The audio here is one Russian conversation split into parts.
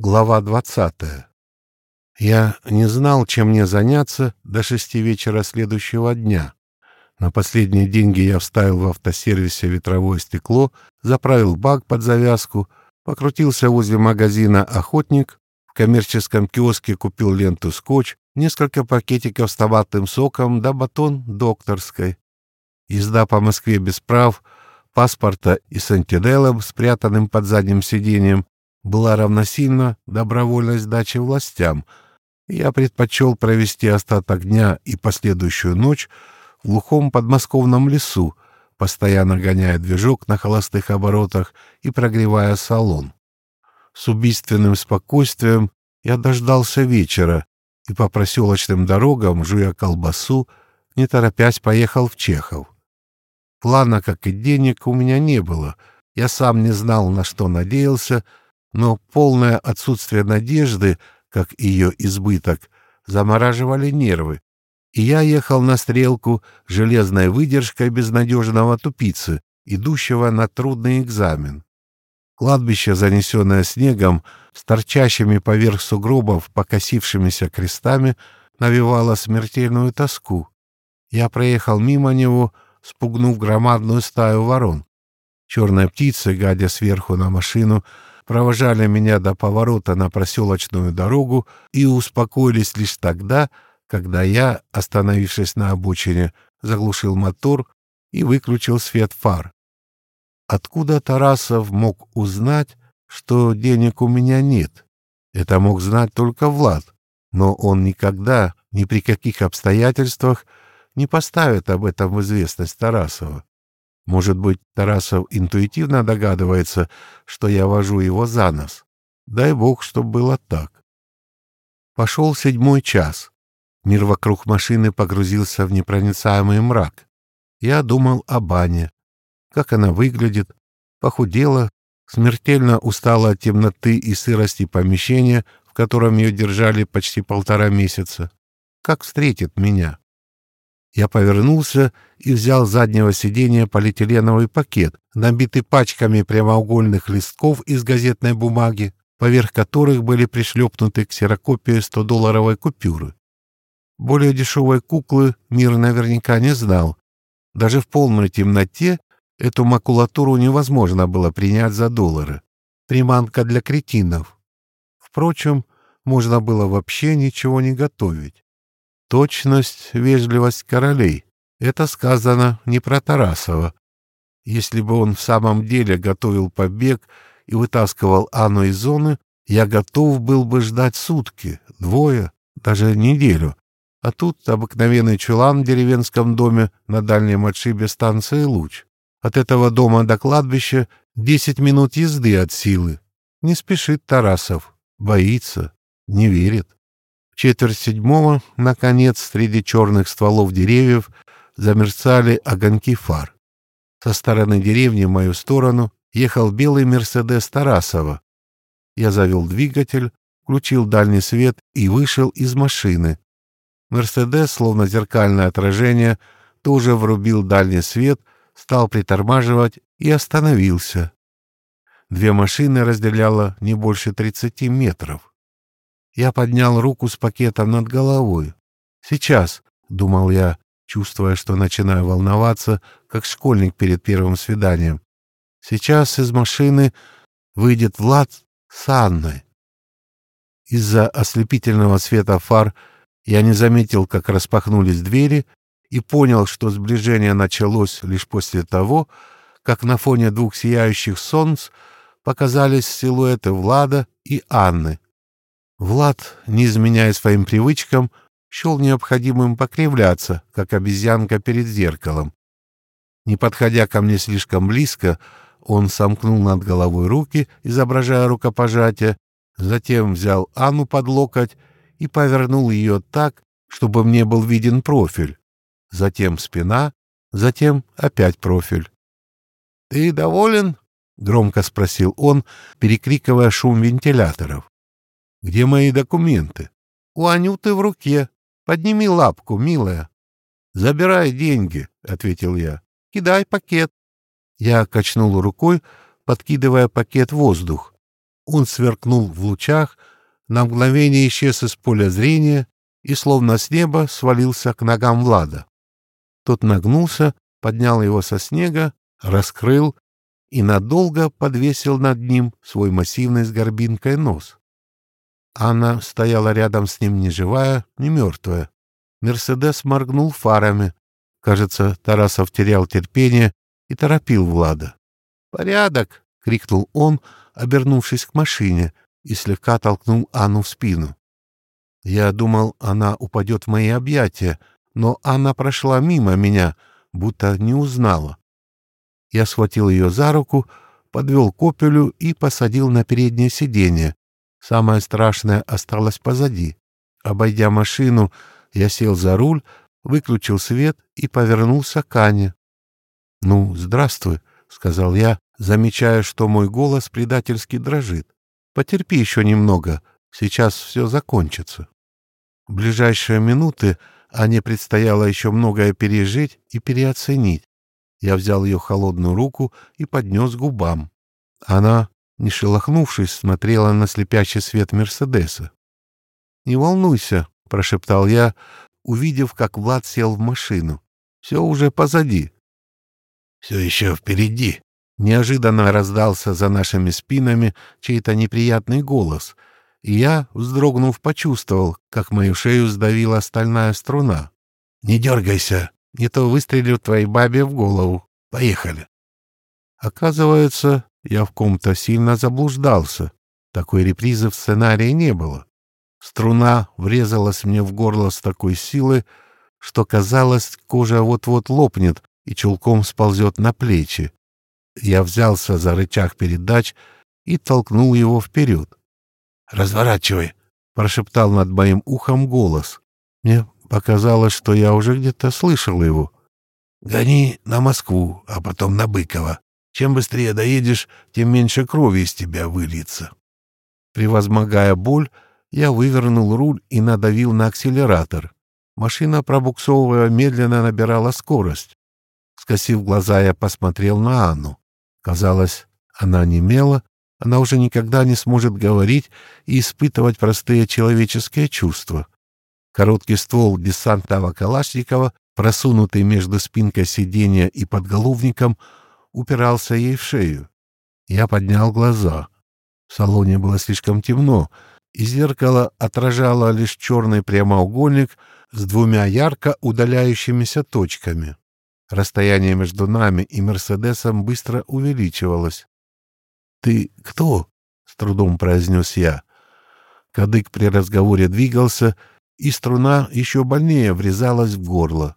Глава двадцатая. Я не знал, чем мне заняться до шести вечера следующего дня. На последние деньги я вставил в автосервисе ветровое стекло, заправил бак под завязку, покрутился возле магазина «Охотник», в коммерческом киоске купил ленту скотч, несколько пакетиков с томатным соком да батон докторской. Езда по Москве без прав, паспорта и с антиделом, спрятанным под задним сиденьем, была равносильна добровольной сдаче властям, я предпочел провести остаток дня и последующую ночь в глухом подмосковном лесу, постоянно гоняя движок на холостых оборотах и прогревая салон. С убийственным спокойствием я дождался вечера и по проселочным дорогам, жуя колбасу, не торопясь поехал в Чехов. Плана, как и денег, у меня не было. Я сам не знал, на что надеялся, но полное отсутствие надежды, как ее избыток, замораживали нервы, и я ехал на стрелку железной выдержкой безнадежного тупицы, идущего на трудный экзамен. Кладбище, занесенное снегом, с торчащими поверх сугробов покосившимися крестами, навевало смертельную тоску. Я проехал мимо него, спугнув громадную стаю ворон. Черные птицы, гадя сверху на машину, провожали меня до поворота на проселочную дорогу и успокоились лишь тогда, когда я, остановившись на обочине, заглушил мотор и выключил свет фар. Откуда Тарасов мог узнать, что денег у меня нет? Это мог знать только Влад, но он никогда, ни при каких обстоятельствах, не поставит об этом в известность Тарасова. Может быть, Тарасов интуитивно догадывается, что я вожу его за нос. Дай бог, чтоб было так. Пошел седьмой час. Мир вокруг машины погрузился в непроницаемый мрак. Я думал о бане. Как она выглядит, похудела, смертельно устала от темноты и сырости помещения, в котором ее держали почти полтора месяца. Как встретит меня? Я повернулся и взял с заднего сиденья полиэтиленовый пакет, набитый пачками прямоугольных листков из газетной бумаги, поверх которых были пришлепнуты ксерокопии 100-долларовой купюры. Более дешевой куклы мир наверняка не знал. Даже в полной темноте эту макулатуру невозможно было принять за доллары. Приманка для кретинов. Впрочем, можно было вообще ничего не готовить. Точность, вежливость королей — это сказано не про Тарасова. Если бы он в самом деле готовил побег и вытаскивал Анну из зоны, я готов был бы ждать сутки, двое, даже неделю. А тут обыкновенный чулан в деревенском доме на дальнем отшибе станции «Луч». От этого дома до кладбища десять минут езды от силы. Не спешит Тарасов, боится, не верит четверть седьмого, наконец, среди черных стволов деревьев замерцали огоньки фар. Со стороны деревни в мою сторону ехал белый «Мерседес» Тарасова. Я завел двигатель, включил дальний свет и вышел из машины. «Мерседес», словно зеркальное отражение, тоже врубил дальний свет, стал притормаживать и остановился. Две машины разделяло не больше тридцати метров. Я поднял руку с пакетом над головой. «Сейчас», — думал я, чувствуя, что начинаю волноваться, как школьник перед первым свиданием. «Сейчас из машины выйдет Влад с Анной». Из-за ослепительного света фар я не заметил, как распахнулись двери, и понял, что сближение началось лишь после того, как на фоне двух сияющих солнц показались силуэты Влада и Анны. Влад, не изменяя своим привычкам, счел необходимым покривляться, как обезьянка перед зеркалом. Не подходя ко мне слишком близко, он сомкнул над головой руки, изображая рукопожатие, затем взял Анну под локоть и повернул ее так, чтобы мне был виден профиль. Затем спина, затем опять профиль. — Ты доволен? — громко спросил он, перекрикивая шум вентиляторов. Где мои документы? У Анюты в руке. Подними лапку, милая. Забирай деньги, ответил я. Кидай пакет. Я качнул рукой, подкидывая пакет в воздух. Он сверкнул в лучах, на мгновение исчез из поля зрения и, словно с неба, свалился к ногам Влада. Тот нагнулся, поднял его со снега, раскрыл и надолго подвесил над ним свой массивный с горбинкой нос. Анна стояла рядом с ним ни живая, ни мертвая. Мерседес моргнул фарами. Кажется, Тарасов терял терпение и торопил Влада. «Порядок!» — крикнул он, обернувшись к машине, и слегка толкнул Анну в спину. Я думал, она упадет в мои объятия, но она прошла мимо меня, будто не узнала. Я схватил ее за руку, подвел к опелю и посадил на переднее сиденье. Самое страшное осталось позади. Обойдя машину, я сел за руль, выключил свет и повернулся к Ане. — Ну, здравствуй, — сказал я, замечая, что мой голос предательски дрожит. — Потерпи еще немного, сейчас все закончится. В ближайшие минуты Ане предстояло еще многое пережить и переоценить. Я взял ее холодную руку и поднес к губам. Она, не шелохнувшись, смотрела на слепящий свет Мерседеса. «Не волнуйся», — прошептал я, увидев, как Влад сел в машину. «Все уже позади». «Все еще впереди», — неожиданно раздался за нашими спинами чей-то неприятный голос, и я, вздрогнув, почувствовал, как мою шею сдавила стальная струна. «Не дергайся, не то выстрелю твоей бабе в голову. Поехали. Оказывается, я в ком-то сильно заблуждался. Такой репризы в сценарии не было. Струна врезалась мне в горло с такой силой, что казалось, кожа вот-вот лопнет и чулком сползет на плечи. Я взялся за рычаг передач и толкнул его вперед. «Разворачивай!» — прошептал над моим ухом голос. Мне Показалось, что я уже где-то слышал его. «Гони на Москву, а потом на Быкова. Чем быстрее доедешь, тем меньше крови из тебя выльется». Превозмогая боль, я вывернул руль и надавил на акселератор. Машина, пробуксовывая, медленно набирала скорость. Скосив глаза, я посмотрел на Анну. Казалось, она немела, она уже никогда не сможет говорить и испытывать простые человеческие чувства. Короткий ствол десантного Калашникова, просунутый между спинкой сиденья и подголовником, упирался ей в шею. Я поднял глаза. В салоне было слишком темно, и зеркало отражало лишь черный прямоугольник с двумя ярко удаляющимися точками. Расстояние между нами и Мерседесом быстро увеличивалось. «Ты кто?» — с трудом произнес я. Кадык при разговоре двигался, и струна еще больнее врезалась в горло.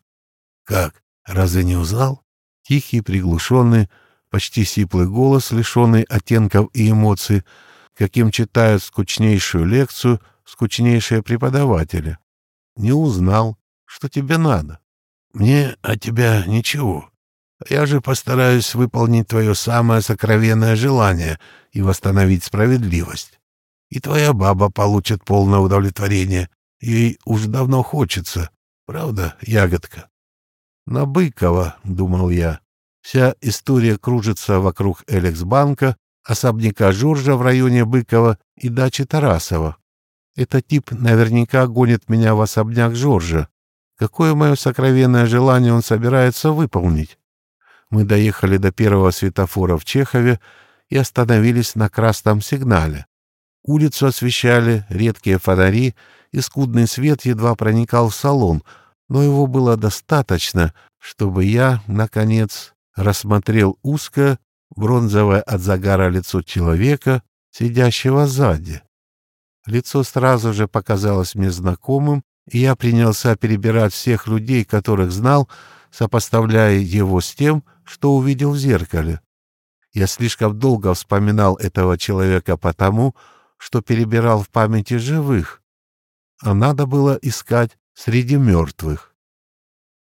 «Как? Разве не узнал?» Тихий, приглушенный, почти сиплый голос, лишенный оттенков и эмоций, каким читают скучнейшую лекцию скучнейшие преподаватели. «Не узнал. Что тебе надо?» «Мне от тебя ничего. Я же постараюсь выполнить твое самое сокровенное желание и восстановить справедливость. И твоя баба получит полное удовлетворение, Ей уж давно хочется. Правда, ягодка? На Быкова, — думал я. Вся история кружится вокруг Элексбанка, особняка Жоржа в районе Быкова и дачи Тарасова. Этот тип наверняка гонит меня в особняк Жоржа. Какое мое сокровенное желание он собирается выполнить? Мы доехали до первого светофора в Чехове и остановились на красном сигнале. Улицу освещали редкие фонари и скудный свет едва проникал в салон, но его было достаточно, чтобы я, наконец, рассмотрел узкое, бронзовое от загара лицо человека, сидящего сзади. Лицо сразу же показалось мне знакомым, и я принялся перебирать всех людей, которых знал, сопоставляя его с тем, что увидел в зеркале. Я слишком долго вспоминал этого человека потому, что перебирал в памяти живых, а надо было искать среди мертвых.